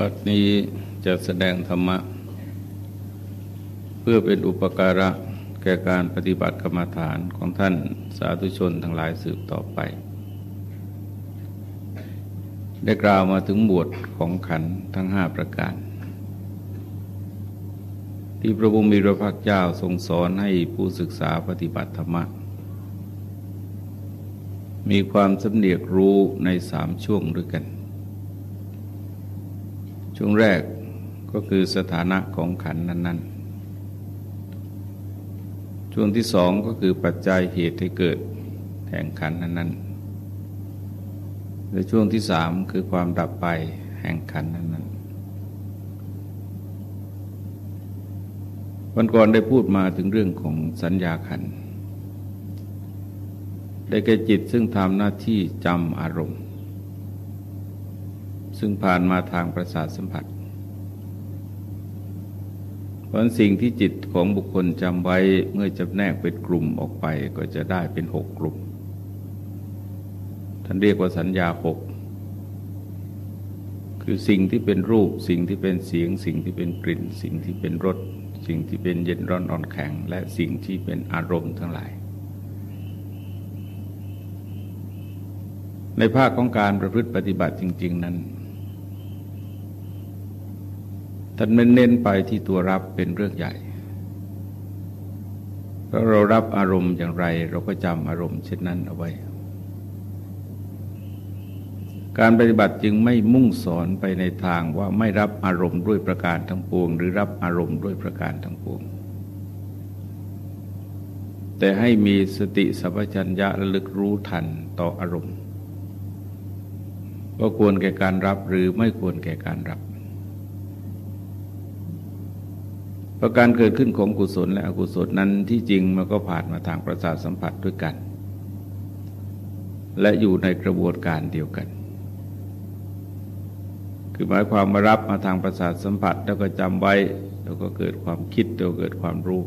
บัดนี้จะแสดงธรรมะ เพื่อเป็นอุปการะแก่การปฏิบัติกรรมฐานของท่านสาธุชนทั้งหลายสืบต่อไป ได้กล่าวมาถึงบวชของขันทั้งห้าประการ ที่พระบุมีพระภาคเจ้าทรงสอนให้ผู้ศึกษาปฏิบัติธรรมะ มีความสำเนียกรู้ในสามช่วงด้วยกัน ช่วงแรกก็คือสถานะของขันนั้น ๆ ช่วงที่สองก็คือปัจจัยเหตุให้เกิดแห่งขันนั้นๆ และช่วงที่สามคือความดับไปแห่งขันนั้นๆวันก่อนได้พูดมาถึงเรื่องของสัญญาขัน ได้แก่จิตซึ่งทำหน้าที่จำอารมณ์ ซึ่งผ่านมาทางประสาทสัมผัส เพราะสิ่งที่จิตของบุคคลจำไว้เมื่อจำแนกเป็นกลุ่มออกไปก็จะได้เป็นหกกลุ่ม ท่านเรียกว่าสัญญาหกคือสิ่งที่เป็นรูปสิ่งที่เป็นเสียง สิ่งที่เป็นกลิ่น สิ่งที่เป็นรสสิ่งที่เป็นเย็นร้อนอ่อนแข็ง และสิ่งที่เป็นอารมณ์ทั้งหลาย ในภาคของการประพฤติปฏิบัติจริง ๆ นั้น ท่านไม่เน้นไปที่ตัวรับเป็นเรื่องใหญ่เพราะเรารับอารมณ์อย่างไร เราก็จำอารมณ์เช่นนั้นเอาไว้ การปฏิบัติจึงไม่มุ่งสอนไปในทางว่าไม่รับอารมณ์ด้วยประการทั้งปวง หรือรับอารมณ์ด้วยประการทั้งปวง แต่ให้มีสติสัพพัญญะระลึกรู้ทันต่ออารมณ์ว่าควรแก่การรับหรือไม่ควรแก่การรับ ประการเกิดขึ้นของกุศลและอกุศลนั้นที่จริงมันก็ผ่านมาทางประสาทสัมผัสด้วยกัน และอยู่ในกระบวนการเดียวกัน คือหมายความมารับมาทางประสาทสัมผัสแล้วก็จำไว้แล้วก็เกิดความคิดแล้วเกิดความรู้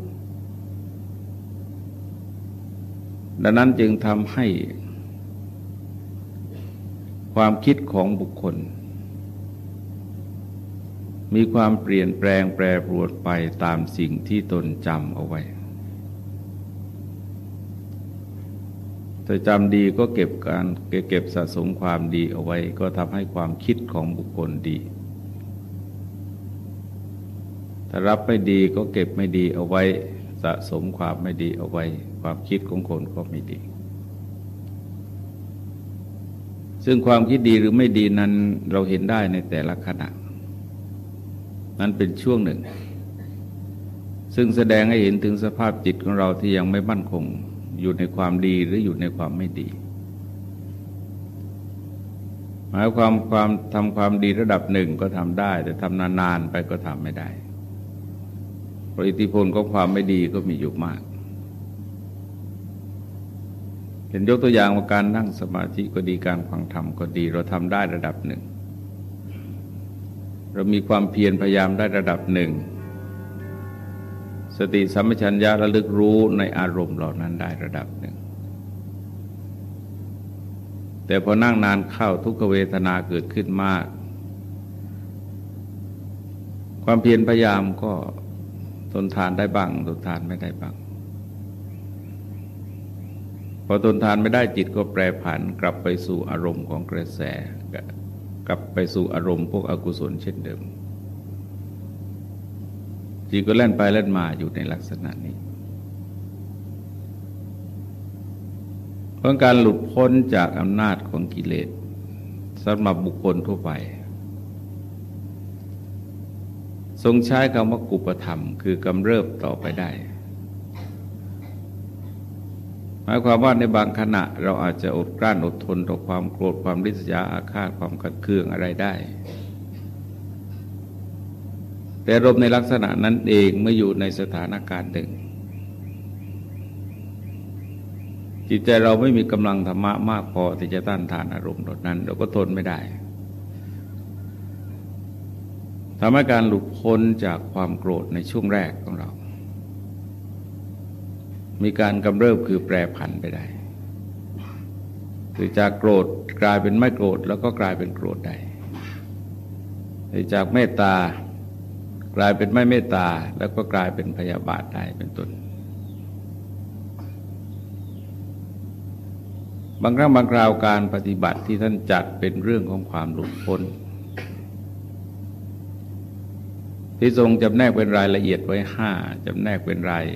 ดังนั้นจึงทำให้ความคิดของบุคคล มีความเปลี่ยนแปลงแปรปรวนไปตามสิ่งที่ตนจำเอาไว้ถ้าจำดีก็เก็บการเก็บสะสมความดีเอาไว้ ก็ทำให้ความคิดของบุคคลดี ถ้ารับไม่ดีก็เก็บไม่ดีเอาไว้ สะสมความไม่ดีเอาไว้ ความคิดของคนก็ไม่ดี ซึ่งความคิดดีหรือไม่ดีนั้นเราเห็นได้ในแต่ละขณะ นั้นเป็นช่วงหนึ่ง ซึ่งแสดงให้เห็นถึงสภาพจิตของเราที่ยังไม่มั่นคง อยู่ในความดีหรืออยู่ในความไม่ดี หมายความความทำความดีระดับหนึ่งก็ทำได้ แต่ทำนานๆไปก็ทำไม่ได้ปริติพลของความไม่ดีก็มีอยู่มากเห็นยกตัวอย่างว่าการนั่งสมาธิก็ดีการฟังธรรมก็ดี เราทำได้ระดับหนึ่ง เรามีความเพียรพยายามได้ระดับหนึ่ง สติสัมปชัญญะระลึกรู้ในอารมณ์เหล่านั้นได้ระดับหนึ่ง แต่พอนั่งนานเข้าทุกขเวทนาเกิดขึ้นมาก ความเพียรพยายามก็ทนทานได้บ้างทนทานไม่ได้บ้างพอทนทานไม่ได้จิตก็แปรผันกลับไปสู่อารมณ์ของกระแส กลับไปสู่อารมณ์พวกอกุศลเช่นเดิมจิตก็เล่นไปเล่นมาอยู่ในลักษณะนี้เพราะการหลุดพ้นจากอำนาจของกิเลสสำหรับบุคคลทั่วไป ทรงใช้คำว่ากุปธรรมคือกำเริบต่อไปได้ มายความว่าในบางขณะ เราอาจจะอดกลั้นอดทนต่อความโกรธความริษยาอาฆาตความขัดเคืองอะไรได้ แต่รมในลักษณะนั้นเองเมื่ออยู่ในสถานการณ์หนึ่ง จิตใจเราไม่มีกำลังธรรมะมากพอที่จะต้านทานอารมณ์นั้น เราก็ทนไม่ได้ทำให้การหลุดพ้นจากความโกรธในช่วงแรกของเรา มีการกำเริบคือแปรผันไปได้ คือจากโกรธกลายเป็นไม่โกรธแล้วก็กลายเป็นโกรธได้จากเมตตากลายเป็นไม่เมตตาแล้วก็กลายเป็นพยาบาทได้เป็นต้นบางครั้งบางคราวการปฏิบัติที่ท่านจัดเป็นเรื่องของความหลุดพ้น ที่ทรงจำแนกเป็นรายละเอียดไว้ห้าจำแนกเป็นราย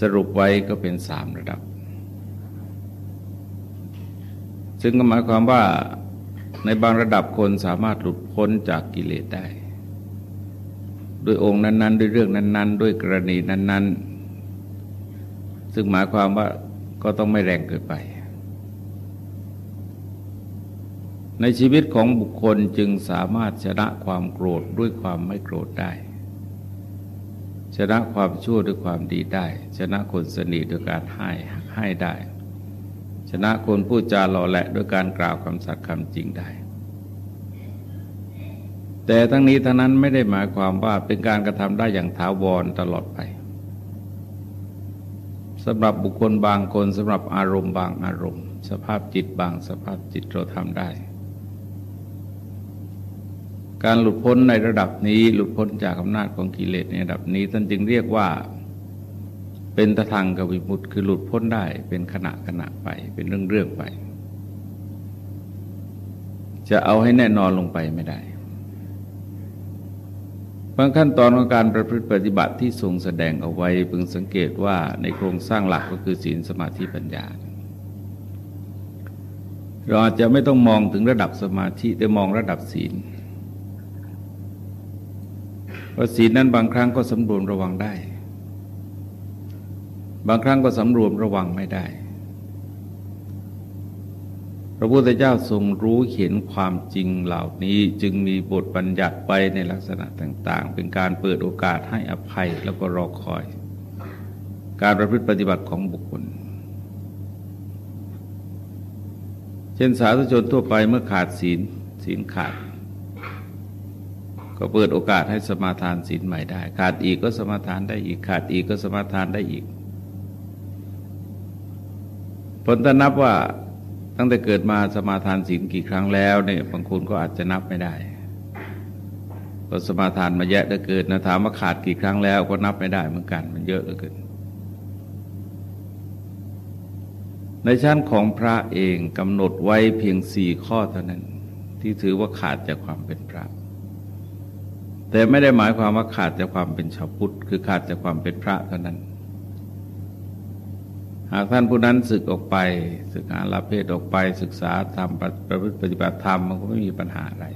สรุปไว้ก็เป็นสามระดับ ซึ่งก็หมายความว่าในบางระดับคนสามารถหลุดพ้นจากกิเลสได้ ด้วยองค์นั้น ๆ ด้วยเรื่องนั้น ๆ ด้วยกรณีนั้น ๆ ซึ่งหมายความว่าก็ต้องไม่แรงเกินไป ในชีวิตของบุคคลจึงสามารถชนะความโกรธด้วยความไม่โกรธได้ ชนะความชั่วด้วยความดีได้ ชนะคนสนิทด้วยการให้ให้ได้ ชนะคนพูดจาหล่อแหละด้วยการกล่าวคำสัตย์คำจริงได้ แต่ทั้งนี้ทั้งนั้นไม่ได้หมายความว่าเป็นการกระทำได้อย่างถาวรตลอดไปสำหรับบุคคลบางคนสำหรับอารมณ์บางอารมณ์ สภาพจิตบางสภาพจิตเราทำได้ การหลุดพ้นในระดับนี้หลุดพ้นจากอำนาจของกิเลสในระดับนี้ท่านจึงเรียกว่าเป็นตะทางกับวิมุตคือหลุดพ้นได้เป็นขณะขณะไปเป็นเรื่องเรื่องไป จะเอาให้แน่นอนลงไปไม่ได้บางขั้นตอนของการประพฤติปฏิบัติที่ทรงแสดงเอาไว้พึงสังเกตว่าในโครงสร้างหลักก็คือศีลสมาธิปัญญา เราอาจจะไม่ต้องมองถึงระดับสมาธิแต่มองระดับศีล เพราะศีลนั้นบางครั้งก็สำรวมระวังได้ บางครั้งก็สำรวมระวังไม่ได้ พระพุทธเจ้าทรงรู้เห็นความจริงเหล่านี้จึงมีบทบัญญัติไปในลักษณะต่าง ๆ เป็นการเปิดโอกาสให้อภัยแล้วก็รอคอย การประพฤติปฏิบัติของบุคคลเช่นสาธุชนทั่วไปเมื่อขาดศีลศีลขาด ก็เปิดโอกาสให้สมาทานศีลใหม่ได้ ขาดอีกก็สมาทานได้อีก ขาดอีกก็สมาทานได้อีกผลถ้านับว่าตั้งแต่เกิดมาสมาทานศีลกี่ครั้งแล้วเนี่ยบางคนก็อาจจะนับไม่ได้ก็สมาทานมาแยะได้เกิดนะถามว่าขาดกี่ครั้งแล้วก็นับไม่ได้เหมือนกัน มันเยอะเหลือเกินในชั้นของพระเองกำหนดไว้เพียงสี่ข้อเท่านั้น ที่ถือว่าขาดจากความเป็นพระ แต่ไม่ได้หมายความว่าขาดจากความเป็นชาวพุทธ คือขาดจากความเป็นพระเท่านั้น หากท่านผู้นั้นศึกออกไป ศึกษาลาเพศออกไป ศึกษาธรรมประพฤติปฏิบัติธรรมมันก็ไม่มีปัญหาอะไร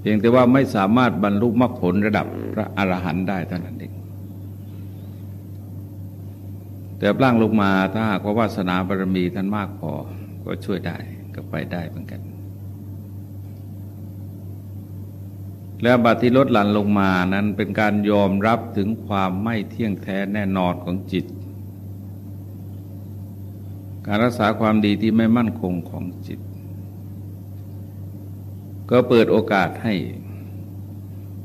เพียงแต่ว่าไม่สามารถบรรลุมรรคผลระดับพระอรหันต์ได้เท่านั้นเองแต่ร่างลงมาถ้าหากว่าวาสนาบารมีท่านมากพอก็ช่วยได้ก็ไปได้เหมือนกัน แล้วบัติที่ลดหลั่นลงมานั้นเป็นการยอมรับถึงความไม่เที่ยงแท้แน่นอนของจิต การรักษาความดีที่ไม่มั่นคงของจิต ก็เปิดโอกาสให้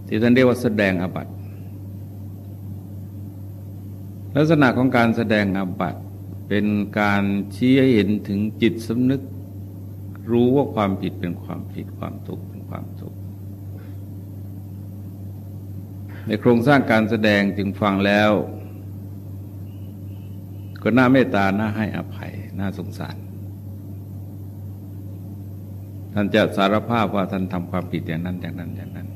ที่ท่านเรียกว่าแสดงอบัตลักษณะของการแสดงอบัตเป็นการชี้ให้เห็นถึงจิตสำนึก รู้ว่าความผิดเป็นความผิดความทุกข์เป็นความทุกข์ ในโครงสร้างการแสดงจึงฟังแล้ว ก็น่าเมตตาน่าให้อภัย น่าสงสาร ท่านจะสารภาพว่าท่านทำความผิดอย่างนั้นอย่างนั้นอย่างนั้น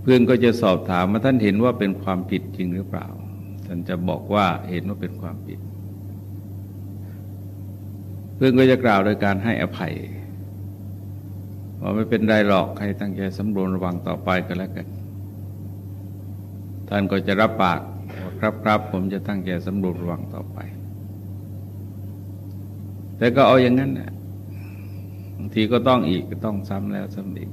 เพื่อนก็จะสอบถามว่าท่านเห็นว่าเป็นความผิดจริงหรือเปล่า ท่านจะบอกว่าเห็นว่าเป็นความผิด เพื่อนก็จะกล่าวโดยการให้อภัย ว่าไม่เป็นไรหรอกใครตั้งใจสำรวมระวังต่อไปก็แล้วกัน ท่านก็จะรับปากว่าครับครับผมจะตั้งใจสำรวมระวังต่อไป แต่ก็เอาอย่างนั้นนะบางทีก็ต้องอีกก็ต้องซ้ำแล้วซ้ำอีก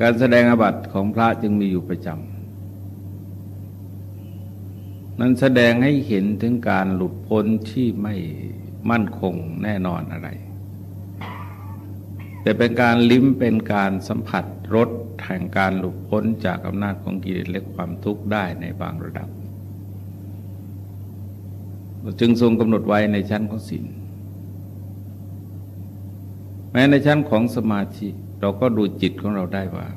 การแสดงอบัติของพระจึงมีอยู่ประจำนั้นแสดงให้เห็นถึงการหลุดพ้นที่ไม่มั่นคงแน่นอนอะไร แต่เป็นการลิ้มเป็นการสัมผัสรสแห่งการหลุดพ้นจากอำนาจของกิเลสและความทุกข์ได้ในบางระดับ จึงทรงกำหนดไว้ในชั้นของศีลม้ในชั้นของสมาธิเราก็ดูจิตของเราได้ว่า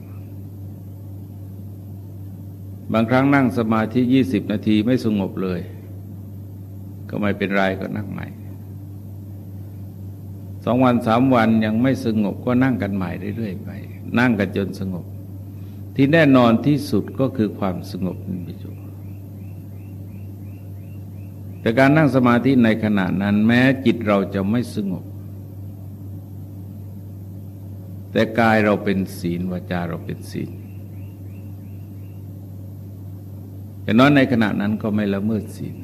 บางครั้งนั่งสมาธิยี่สิบนาทีไม่สงบเลย ก็ไม่เป็นไรก็นั่งใหม่ สองวันสามวันยังไม่สงบก็นั่งกันใหม่เรื่อยๆไป นั่งกันจนสงบ ที่แน่นอนที่สุดก็คือความสงบนั่นเองแต่การนั่งสมาธิในขณะนั้นแม้จิตเราจะไม่สงบ แต่กายเราเป็นศีลวาจาเราเป็นศีลแต่น้อยในขณะนั้นก็ไม่ละเมิดศีล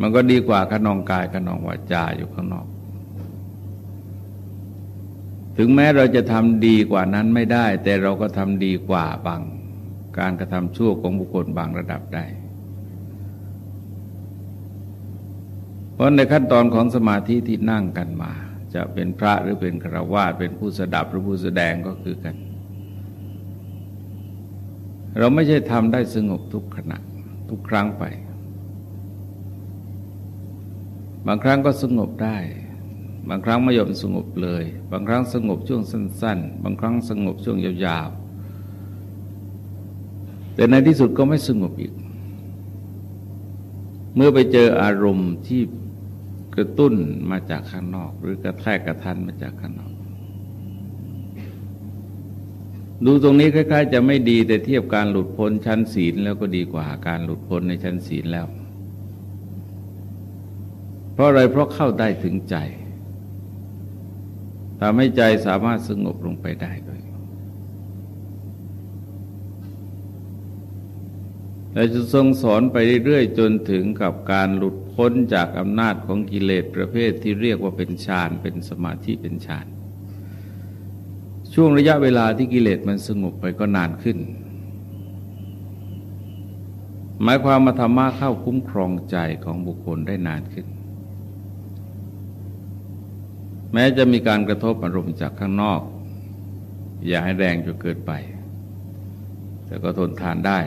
มันก็ดีกว่าขนองกายขนองวาจาอยู่ข้างนอก ถึงแม้เราจะทำดีกว่านั้นไม่ได้ แต่เราก็ทำดีกว่าบาง การกระทำชั่วของบุคคลบางระดับได้ เพราะในขั้นตอนของสมาธิที่นั่งกันมา จะเป็นพระหรือเป็นฆราวาสเป็นผู้สดับหรือผู้แสดงก็คือกัน เราไม่ใช่ทำได้สงบทุกขณะทุกครั้งไป บางครั้งก็สงบได้ บางครั้งไม่ยอมสงบเลย บางครั้งสงบช่วงสั้น ๆ บางครั้งสงบช่วงยาวๆ แต่ในที่สุดก็ไม่สงบอีก เมื่อไปเจออารมณ์ที่กระตุ้นมาจากข้างนอก หรือกระแทกกระทันมาจากข้างนอก ดูตรงนี้คล้าย ๆ จะไม่ดีแต่เทียบการหลุดพ้นชั้นศีลแล้วก็ดีกว่าการหลุดพ้นในชั้นศีลแล้ว เพราะอะไรเพราะเข้าได้ถึงใจทำให้ใจสามารถสงบลงไปได้ด้วยและจะทรงสอนไปเรื่อยๆจนถึงกับการหลุดพ้นจากอำนาจของกิเลสประเภทที่เรียกว่าเป็นฌานเป็นสมาธิเป็นฌานช่วงระยะเวลาที่กิเลสมันสงบไปก็นานขึ้น หมายความมาธรรมะเข้าคุ้มครองใจของบุคคลได้นานขึ้น แม้จะมีการกระทบอารมณ์จากข้างนอก อย่าให้แรงจนเกินไป แต่ก็ทนทานได้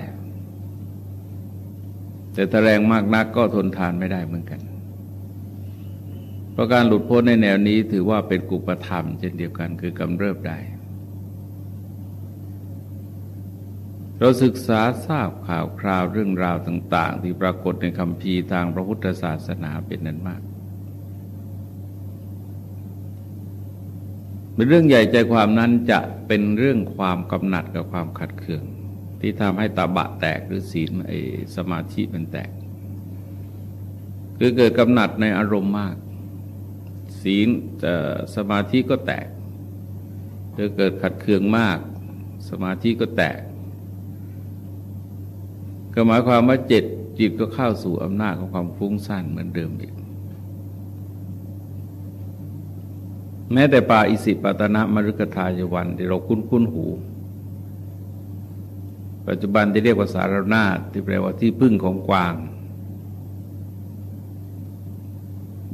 แต่ถ้าแรงมากนักก็ทนทานไม่ได้เหมือนกัน เพราะการหลุดพ้นในแนวนี้ถือว่าเป็นกุปธรรมเช่นเดียวกันคือกำเริบได้เราศึกษาทราบข่าวคราวเรื่องราวต่าง ๆ ที่ปรากฏในคำพีทางพระพุทธศาสนาเป็นนั้นมาก เป็นเรื่องใหญ่ใจความนั้นจะเป็นเรื่องความกำหนัดกับความขัดเคือง ที่ทำให้ตาบะแตกหรือศีลไอสมาธิมันแตก คือเกิดกำหนัดในอารมณ์มาก ศีลสมาธิก็แตกคือเกิดขัดเคืองมาก สมาธิก็แตก ก็หมายความว่าเจิตจิตก็เข้าสู่อำนาจของความฟุ้งซ่านเหมือนเดิมอีก แม้แต่ป่าอิสิปตนะมรุกทายวันที่เราคุ้นคุ้นหู ปัจจุบันที่เรียกว่าสารนาที่แปลว่าที่พึ่งของกวาง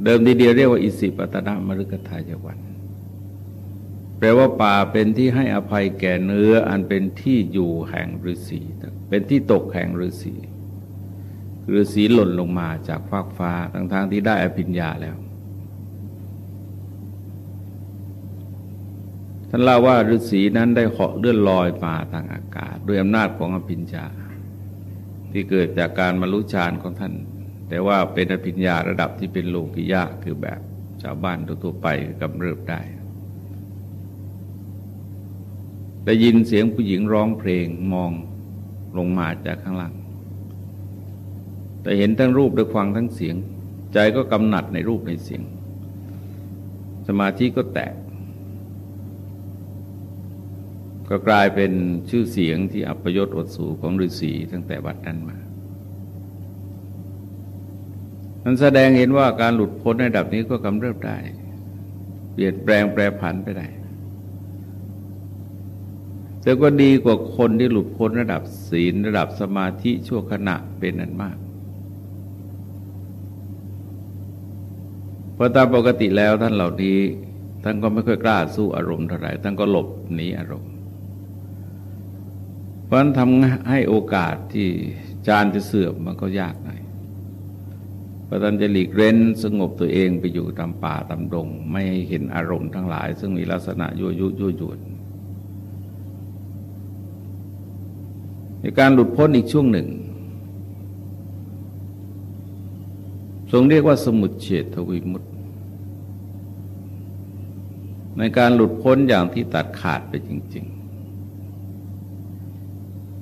เดิมทีเดียวเรียกว่าอิสิปตนามฤกทายวัน แปลว่าป่าเป็นที่ให้อภัยแก่เนื้ออันเป็นที่อยู่แห่งฤาษีเป็นที่ตกแห่งฤาษีฤาษีหล่นลงมาจากฟากฟ้าทั้งทางที่ได้อภิญญาแล้ว ท่านเล่าว่าฤาษีนั้นได้เหาะเลื่อนลอยมาทางอากาศ ด้วยอำนาจของอภิญญาที่เกิดจากการมารู้ฌานของท่าน แต่ว่าเป็นอภิญญาระดับที่เป็นโลกิยะคือแบบชาวบ้านทั่วไปกำเริบได้ได้ยินเสียงผู้หญิงร้องเพลงมองลงมาจากข้างล่าง แต่เห็นทั้งรูปและฟังทั้งเสียง ใจก็กำหนัดในรูปในเสียง สมาธิก็แตก ก็กลายเป็นชื่อเสียงที่อัปยศอดสูของฤาษีตั้งแต่วัดนั้นมามันแสดงเห็นว่าการหลุดพ้นในระดับนี้ก็กำเริบได้ เปลี่ยนแปลงแปรผันไปได้ แต่ก็ดีกว่าคนที่หลุดพ้นระดับศีลระดับสมาธิชั่วขณะเป็นนั้นมากเพราะตามปกติแล้วท่านเหล่านี้ท่านก็ไม่ค่อยกล้าสู้อารมณ์เท่าไหร่ท่านก็หลบหนีอารมณ์ ราะนั้นทำให้โอกาสที่จานจะเสื่อมมันก็ยากหน่อยพระท่านจะหลีกเร้นสงบตัวเองไปอยู่ตามป่าตามดง ไม่เห็นอารมณ์ทั้งหลาย ซึ่งมีลักษณะยั่วยุยั่วยวนในการหลุดพ้นอีกช่วงหนึ่ง ทรงเรียกว่าสมุดเฉดทวิมุตในการหลุดพ้นอย่างที่ตัดขาดไปจริงๆ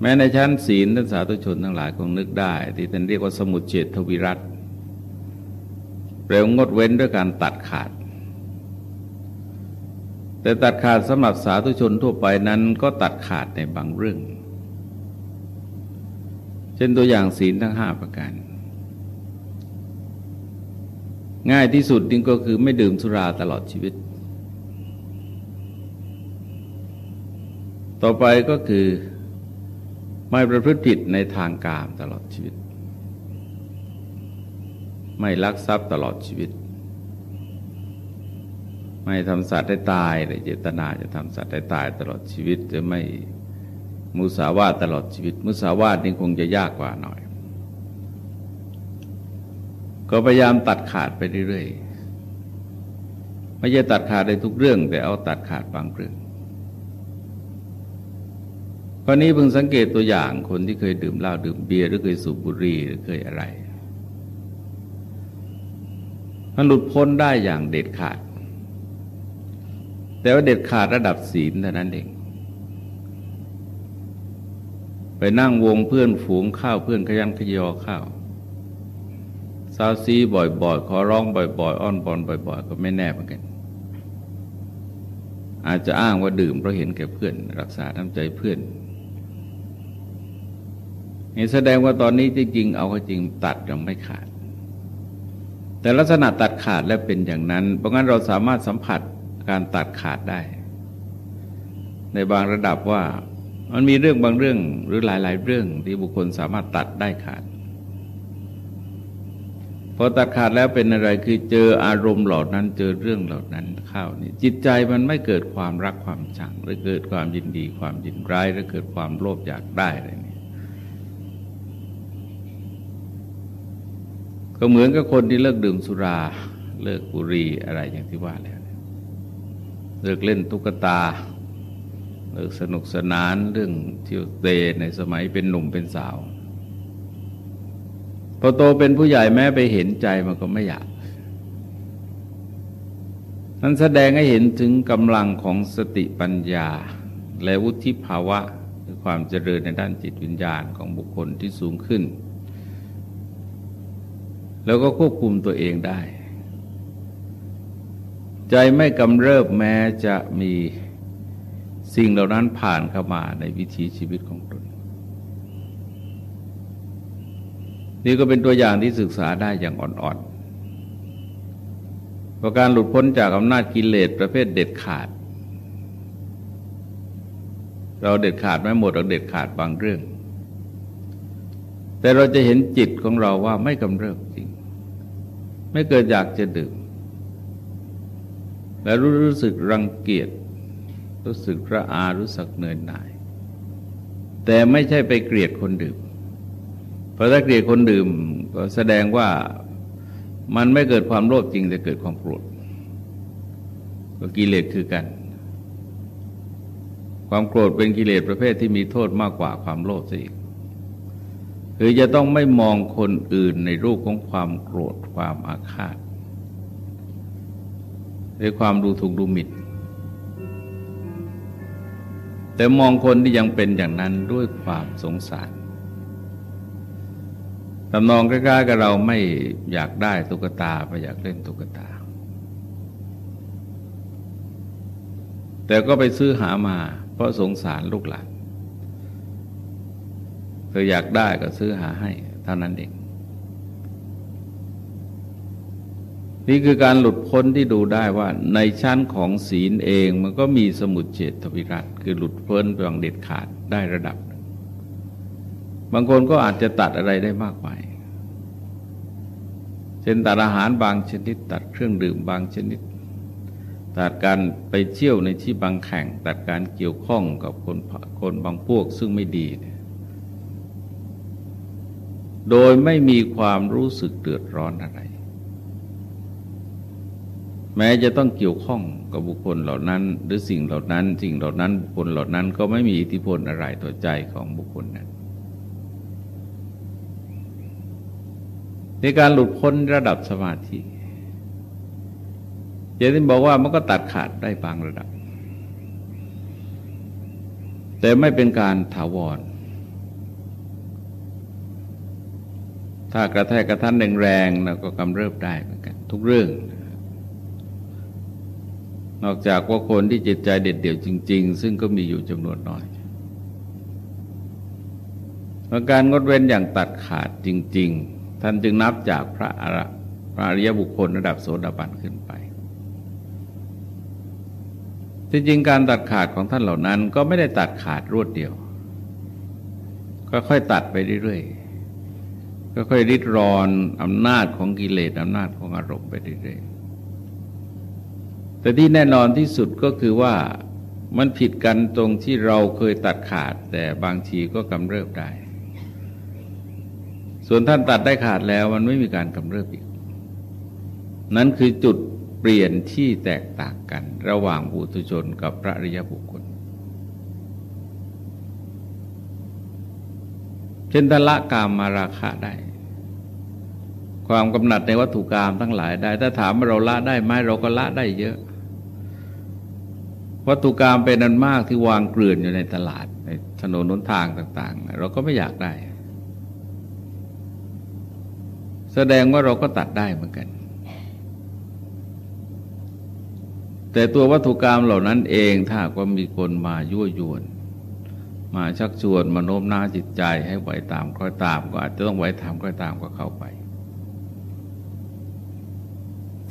แม้ในชั้นศีลท่านสาธุชนทั้งหลายคงนึกได้ ที่ท่านเรียกว่าสมุดเฉดทวิรัตเปลงดเว้นด้วยการตัดขาด แต่ตัดขาดสำหรับสาธุชนทั่วไปนั้นก็ตัดขาดในบางเรื่อง เช่นตัวอย่างศีลทั้งห้าประการง่ายที่สุดนี่ก็คือไม่ดื่มสุราตลอดชีวิต ต่อไปก็คือ ไม่ประพฤติผิดในทางกามตลอดชีวิต ไม่ลักทรัพย์ตลอดชีวิต ไม่ทำสัตว์ให้ตายหรือเจตนาจะทำสัตว์ให้ตายตลอดชีวิตจะไม่มุสาวาตตลอดชีวิต มุสาวาทนี่คงจะยากกว่าหน่อย ก็พยายามตัดขาดไปเรื่อยๆไม่ใช่ตัดขาดในทุกเรื่อง แต่เอาตัดขาดบางเรื่อง วนี้เพิ่งสังเกตตัวอย่างคนที่เคยดื่มเหล้าดื่มเบียร์หรือเคยสูบบุหรี่หรือเคยอะไรมันหลุดพ้นได้อย่างเด็ดขาด แต่ว่าเด็ดขาดระดับศีลเท่านั้นเอง ไปนั่งวงเพื่อนฝูงข้าวเพื่อนขยันขยอข้าวซาซีบ่อยๆ ขอร้องบ่อยๆ อ้อนบอนบ่อย ๆ ก็ไม่แน่เหมือนกัน อาจจะอ้างว่าดื่มเพราะเห็นแก่เพื่อน รักษาน้ำใจเพื่อน นี่แสดงว่าตอนนี้จริงๆเอาจริงตัดยังไม่ขาด แต่ลักษณะตัดขาดแล้วเป็นอย่างนั้น เพราะงั้นเราสามารถสัมผัสการตัดขาดได้ ในบางระดับว่ามันมีเรื่องบางเรื่องหรือหลาย ๆ เรื่องที่บุคคลสามารถตัดได้ขาดพอตัดขาดแล้วเป็นอะไรคือเจออารมณ์เหล่านั้นเจอเรื่องเหล่านั้นเข้านี่จิตใจมันไม่เกิดความรักความชังหรือเกิดความยินดีความยินร้ายหรือเกิดความโลภอยากได้อะไรนี่ ก็เหมือนกับคนที่เลิกดื่มสุรา เลิกบุหรี่อะไรอย่างที่ว่าแล้วเลิกเล่นตุ๊กตา เลิกสนุกสนานเรื่องเที่ยวเตะในสมัยเป็นหนุ่มเป็นสาว พอโตเป็นผู้ใหญ่แม้ไปเห็นใจมันก็ไม่อยากนั้นแสดงให้เห็นถึงกำลังของสติปัญญา และวุฒิภาวะ คือความเจริญในด้านจิตวิญญาณของบุคคลที่สูงขึ้น แล้วก็ควบคุมตัวเองได้ ใจไม่กำเริบแม้จะมีสิ่งเหล่านั้นผ่านเข้ามาในวิถีชีวิตของตน นี่ก็เป็นตัวอย่างที่ศึกษาได้อย่างอ่อนๆประการหลุดพ้นจากอำนาจกิเลสประเภทเด็ดขาด เราเด็ดขาดไม่หมดเราเด็ดขาดบางเรื่อง แต่เราจะเห็นจิตของเราว่าไม่กำเริบจริง ไม่เกิดอยากจะดื่ม และรู้รู้สึกรังเกียจ รู้สึกระอารู้สึกเนินหน่าย แต่ไม่ใช่ไปเกลียดคนดื่ม เพราะถ้าเกลียดคนดื่มก็แสดงว่ามันไม่เกิดความโลภจริงแต่เกิดความโกรธก็กิเลสคือกัน ความโกรธเป็นกิเลสประเภทที่มีโทษมากกว่าความโลภซะอีก คือจะต้องไม่มองคนอื่นในรูปของความโกรธความอาฆาตหรือความดูถูกดูหมิ่นแต่มองคนที่ยังเป็นอย่างนั้นด้วยความสงสารตำนองใกล้ๆกับเราไม่อยากได้ตุ๊กตาไม่อยากเล่นตุ๊กตา แต่ก็ไปซื้อหามาเพราะสงสารลูกหลาน เธออยากได้ก็ซื้อหาให้เท่านั้นเอง นี่คือการหลุดพ้นที่ดูได้ว่าในชั้นของศีลเองมันก็มีสมุดเจตวิรัตคือหลุดพ้นไปอย่างเด็ดขาดได้ระดับ บางคนก็อาจจะตัดอะไรได้มากมายเช่นตัดอาหารบางชนิด ตัดเครื่องดื่มบางชนิด ตัดการไปเที่ยวในที่บางแข่ง ตัดการเกี่ยวข้องกับคนคนบางพวกซึ่งไม่ดีเนี่ย โดยไม่มีความรู้สึกเดือดร้อนอะไร แม้จะต้องเกี่ยวข้องกับบุคคลเหล่านั้น หรือสิ่งเหล่านั้น สิ่งเหล่านั้น บุคคลเหล่านั้นก็ไม่มีอิทธิพลอะไรต่อใจของบุคคลนั้นในการหลุดพ้นระดับสมาธิเจตินบอกว่ามันก็ตัดขาดได้บางระดับ แต่ไม่เป็นการถาวร ถ้ากระแทกกระทันแรงๆเราก็กำเริบได้เหมือนกันทุกเรื่อง นอกจากว่าคนที่จิตใจเด็ดเดี่ยวจริง ๆ ซึ่งก็มีอยู่จำนวนน้อยการงดเว้นอย่างตัดขาดจริง ๆ ท่านจึงนับจากพระอรพระอริยบุคคลระดับโสดาบันขึ้นไปที่จริงการตัดขาดของท่านเหล่านั้น ก็ไม่ได้ตัดขาดรวดเดียวก็ค่อยตัดไปเรื่อยๆ ก็ค่อยริดรอนอำนาจของกิเลสอำนาจของอารมณ์ไปเรื่อยๆแต่ที่แน่นอนที่สุดก็คือว่ามันผิดกันตรงที่เราเคยตัดขาด แต่บางทีก็กำเริบได้ ส่วนท่านตัดได้ขาดแล้วมันไม่มีการกำเริบอีก นั้นคือจุดเปลี่ยนที่แตกต่างกัน ระหว่างบุตุชนกับพระริยบุคคล เช่นทละกามมาราคะได้ ความกำหนัดในวัตถุกรรมทั้งหลายได้ ถ้าถามว่าเราละได้ไหมเราก็ละได้เยอะ วัตถุกรรมเป็นนันมากที่วางเกลื่อนอยู่ในตลาดในถนนนนทางต่าง ๆ เราก็ไม่อยากได้ แสดงว่าเราก็ตัดได้เหมือนกัน แต่ตัววัตถุกรรมเหล่านั้นเองถ้าก็มีคนมายั่วยวน มาชักชวนมาโน้มน้าจิตใจให้ไหวตามคอยตามก็อาจจะต้องไหวตามคอยตามก็เข้าไป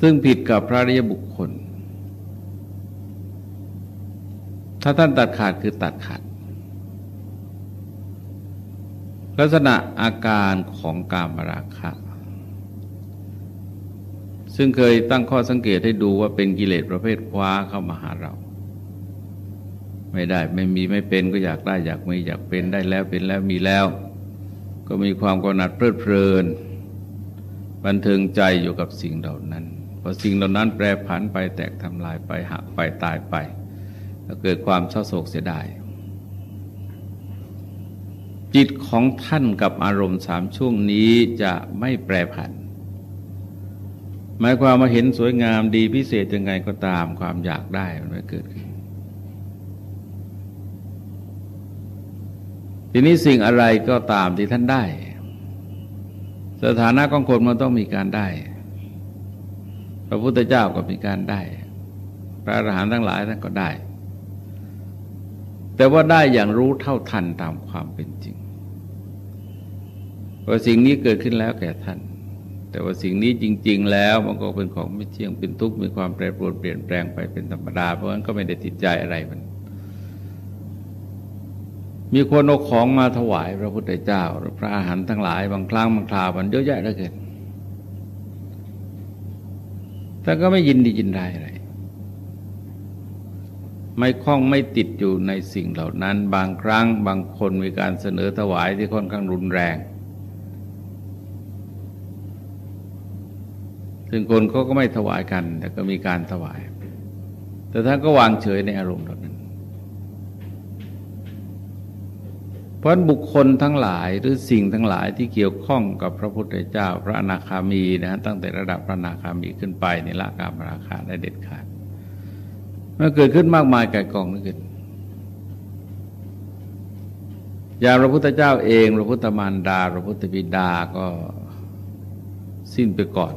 ซึ่งผิดกับพระริยบุคคล ถ้าท่านตัดขาดคือตัดขาด ลักษณะอาการของกามราคะซึ่งเคยตั้งข้อสังเกตให้ดูว่าเป็นกิเลสประเภทคว้าเข้ามาหาเรา ไม่ได้ไม่มีไม่เป็นก็อยากได้อยากมีอยากเป็นได้แล้วเป็นแล้วมีแล้ว ก็มีความกำหนัดเพลิดเพลิน บันเทิงใจอยู่กับสิ่งเหล่านั้นพอสิ่งเหล่านั้นแปรผันไปแตกทำลายไปหักไปตายไปแล้วเกิดความเศร้าโศกเสียดายจิตของท่านกับอารมณ์สามช่วงนี้จะไม่แปรผัน หมายความมาเห็นสวยงามดีพิเศษยังไงก็ตามความอยากได้มันไม่เกิดขึ้น ทีนี้สิ่งอะไรก็ตามที่ท่านได้ สถานะของคนมันต้องมีการได้ พระพุทธเจ้าก็มีการได้ พระอรหันต์ทั้งหลายท่านก็ได้ แต่ว่าได้อย่างรู้เท่าทันตามความเป็นจริงว่าสิ่งนี้เกิดขึ้นแล้วแก่ท่าน แต่ว่าสิ่งนี้จริง ๆ แล้วมันก็เป็นของไม่เที่ยงเป็นทุกข์มีความแปรปรวนเปลี่ยนแปลงไปเป็นธรรมดา เพราะฉะนั้นก็ไม่ได้ติดใจอะไรมัน มีคนเอาของมาถวายพระพุทธเจ้า หรือพระอาหารทั้งหลายบางครั้งบางคราวมันเยอะแยะเหลือเกินแต่ก็ไม่ยินดียินได้อะไร ไม่คล้องไม่ติดอยู่ในสิ่งเหล่านั้น บางครั้งบางคนมีการเสนอถวายที่ค่อนข้างรุนแรง ซึ่งคนเขาก็ไม่ถวายกัน แต่ก็มีการถวาย แต่ท่านก็วางเฉยในอารมณ์ เพราะบุคคลทั้งหลายหรือสิ่งทั้งหลายที่เกี่ยวข้องกับพระพุทธเจ้า พระอนาคามีนะตั้งแต่ระดับพระอนาคามีขึ้นไปในละกามราคาได้เด็ดขาดมันเกิดขึ้นมากมายแก่กองนั่นขึ้นอย่างพระพุทธเจ้าเอง พระพุทธมารดา พระพุทธบิดาก็สิ้นไปก่อน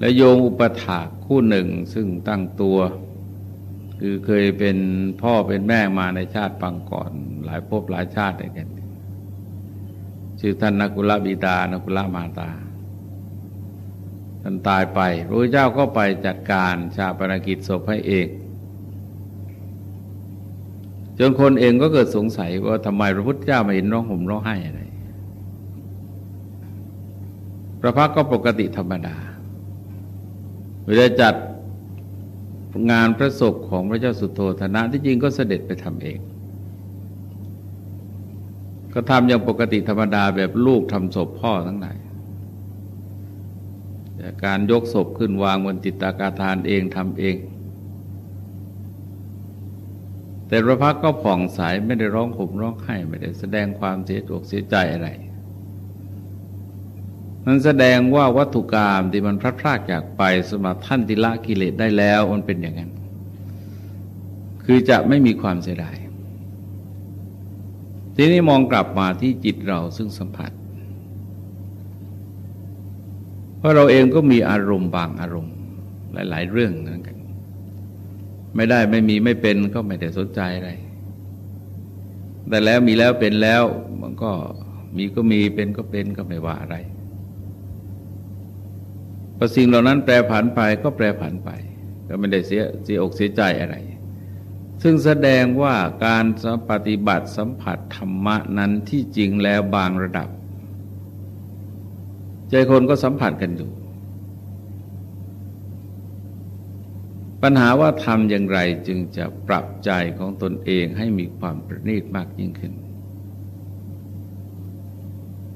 และโยมอุปถาคู่หนึ่งซึ่งตั้งตัว คือเคยเป็นพ่อเป็นแม่มาในชาติปังก่อน หลายภพหลายชาติด้วยกัน ชื่อท่านนักุลบิดานักุลมาตา ท่านตายไปพระพุทธเจ้าก็ไปจัดการชาปนกิจศพให้เองจนคนเองก็เกิดสงสัยว่าทำไมพระพุทธเจ้ามาเห็นร้องห่มร้องไห้อะไร พระพักก็ปกติธรรมดา เวลาจัด งานพระศพของพระเจ้าสุโธธนะที่จริงก็เสด็จไปทำเอง ก็ทำอย่างปกติธรรมดาแบบลูกทำศพพ่อทั้งหลายแต่การยกศพขึ้นวางบนจิตตากาทานเองทำเอง แต่พระพักก็ผ่องใสไม่ได้ร้องผมร้องไห้ไม่ได้แสดงความเสียอกเสียใจอะไร นั้นแสดงว่าวัตถุกรรมที่มันพลัดพรากจากไปสมหรับท่านที่ละกิเลสได้แล้วมันเป็นอย่างนั้น คือจะไม่มีความเสียดายทีนี้มองกลับมาที่จิตเราซึ่งสัมผัส เพราะเราเองก็มีอารมณ์บางอารมณ์ หลาย ๆ เรื่องนั่นกัน ไม่ได้ไม่มีไม่เป็นก็ไม่ได้สนใจอะไร แต่แล้วมีแล้วเป็นแล้วมันก็มีก็มีเป็นก็เป็นก็ไม่ว่าอะไร พอสิ่งเหล่านั้นแปรผันไปก็แปรผันไป ก็ไม่ได้เสียเสียอกเสียใจอะไร ซึ่งแสดงว่าการปฏิบัติสัมผัสธรรมะนั้นที่จริงแล้วบางระดับ ใจคนก็สัมผัสกันอยู่ปัญหาว่าทำอย่างไรจึงจะปรับใจของตนเองให้มีความประณีตมากยิ่งขึ้น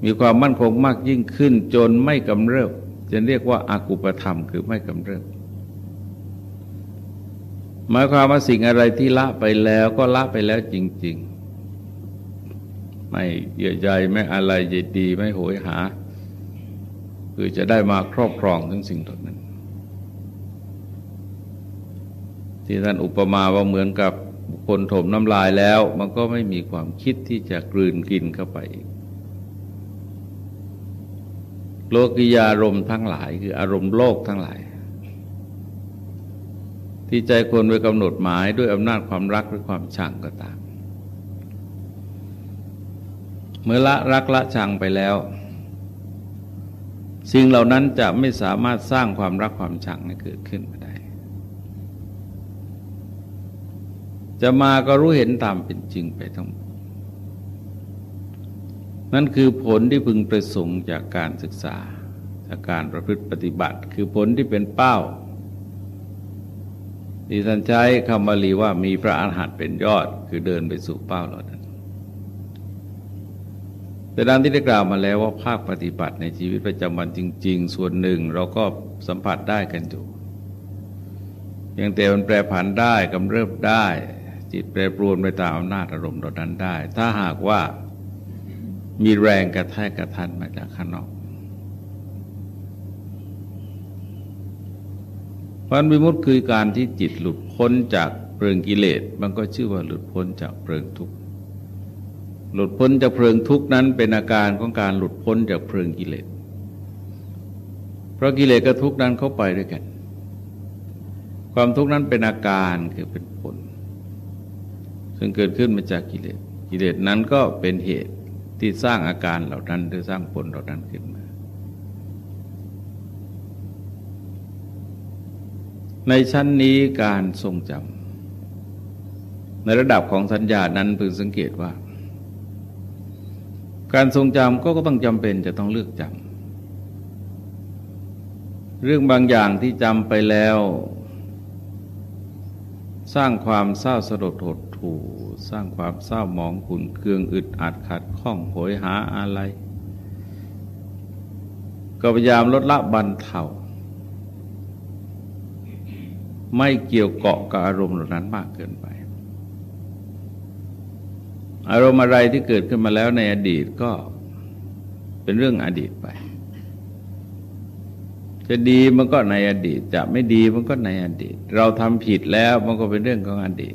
มีความมั่นคงมากยิ่งขึ้น จนไม่กำเริบ จะเรียกว่าอากุปธรรมคือไม่กำเริบหมายความว่าสิ่งอะไรที่ละไปแล้วก็ละไปแล้วจริง ๆ ไม่เยื่อใยไม่อะไรยินดีไม่โหยหา คือจะได้มาครอบครองทั้งสิ่งเหล่านั้น ที่ท่านอุปมาว่าเหมือนกับคนถมน้ำลายแล้ว มันก็ไม่มีความคิดที่จะกลืนกินเข้าไปอีก โลกิยารมณ์ทั้งหลาย คืออารมณ์โลกทั้งหลาย ที่ใจคนไปกำหนดหมายด้วยอำนาจความรักหรือความชังก็ตาม เมื่อละรักละชังไปแล้ว สิ่งเหล่านั้นจะไม่สามารถสร้างความรักความชังให้เกิดขึ้นมาได้ จะมาก็รู้เห็นตามเป็นจริงไปทั้งหมด นั่นคือผลที่พึงประสงค์จากการศึกษา จากการประพฤติปฏิบัติ คือผลที่เป็นเป้าที่ท่านใช้คำบาลีว่ามีพระอาหารเป็นยอด คือเดินไปสู่เป้าเหล่านั้น แต่ดังที่ได้กล่าวมาแล้วว่าภาคปฏิบัติในชีวิตประจำวันจริง ๆ ส่วนหนึ่งเราก็สัมผัสได้กันอยู่ยังแต่มันแปรผันได้กำเริบได้ จิตแปรปรวนไปตามอำนาจอารมณ์เหล่านั้นได้ ถ้าหากว่า มีแรงกระแทกกระทันมาจากข้างนอกพันวิมุตคือการที่จิตหลุดพ้นจากเพลิงกิเลสมันก็ชื่อว่าหลุดพ้นจากเพลิงทุกข์หลุดพ้นจากเพลิงทุกข์นั้นเป็นอาการของการหลุดพ้นจากเพลิงกิเลสเพราะกิเลสกับทุกข์นั้นเข้าไปด้วยกัน ความทุกข์นั้นเป็นอาการคือเป็นผล ซึ่งเกิดขึ้นมาจากกิเลสกิเลสนั้นก็เป็นเหตุ ที่สร้างอาการเหล่านั้นหรือสร้างผลเหล่านั้นขึ้นมา ในชั้นนี้การทรงจำในระดับของสัญญานั้นพึงสังเกตว่า การทรงจำก็ต้องจำเป็นจะต้องเลือกจำเรื่องบางอย่างที่จำไปแล้ว สร้างความเศร้าสลดหดหู่ สร้างความเศร้าหมองขุนเคืองอึดอัดขัดข้องโหยหาอะไร ก็พยายามลดละบันเทาไม่เกี่ยวเกาะกับอารมณ์เหล่านั้นมากเกินไป อารมณ์อะไรที่เกิดขึ้นมาแล้วในอดีตก็เป็นเรื่องอดีตไป จะดีมันก็ในอดีต จะไม่ดีมันก็ในอดีต เราทำผิดแล้วมันก็เป็นเรื่องของอดีต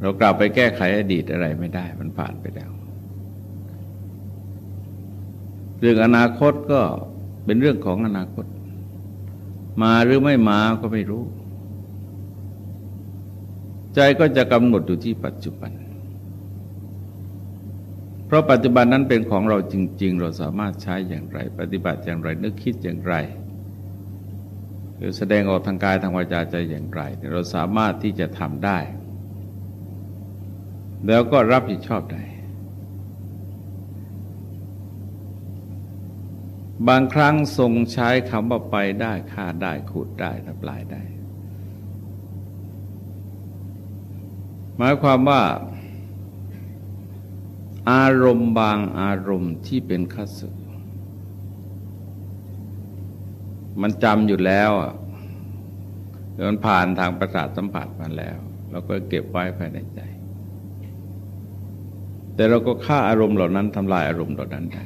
เรากลับไปแก้ไขอดีตอะไรไม่ได้ มันผ่านไปแล้ว เรื่องอนาคตก็เป็นเรื่องของอนาคต มาหรือไม่มาก็ไม่รู้ ใจก็จะกำหนดอยู่ที่ปัจจุบัน เพราะปัจจุบันนั้นเป็นของเราจริง ๆ เราสามารถใช้อย่างไร ปฏิบัติอย่างไร นึกคิดอย่างไรหรือแสดงออกทางกายทางวาจาใจอย่างไร เราสามารถที่จะทำได้ แล้วก็รับผิดชอบได้ บางครั้งทรงใช้คำว่าไปได้ฆ่าได้ขูดได้ทำลายได้ หมายความว่า อารมณ์บางอารมณ์ที่เป็นคัสมันจำอยู่แล้วมันผ่านทางประสาทสัมผัสมาแล้วเราก็เก็บไว้ภายในใจ แต่เราก็ฆ่าอารมณ์เหล่านั้นทำลายอารมณ์เหล่านั้นได้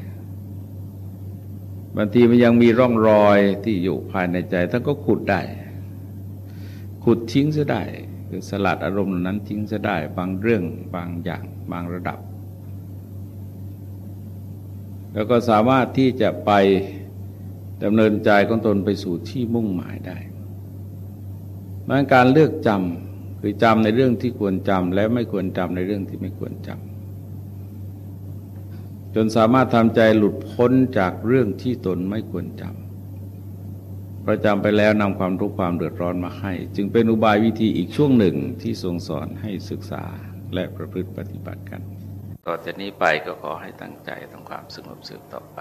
บางทีมันยังมีร่องรอยที่อยู่ภายในใจท่านก็ขุดได้ ขุดทิ้งซะได้ คือสลัดอารมณ์เหล่านั้นทิ้งซะได้ บางเรื่องบางอย่าง บางระดับ แล้วก็สามารถที่จะไปดำเนินใจของตนไปสู่ที่มุ่งหมายได้มันการเลือกจำคือจำในเรื่องที่ควรจำและไม่ควรจำในเรื่องที่ไม่ควรจำ จนสามารถทำใจหลุดพ้นจากเรื่องที่ตนไม่ควรจำประจำไปแล้วนำความทุกข์ความเดือดร้อนมาให้ จึงเป็นอุบายวิธีอีกช่วงหนึ่งที่ทรงสอนให้ศึกษาและประพฤติปฏิบัติกัน ต่อจากนี้ไปก็ขอให้ตั้งใจทำความสงบสืบต่อไป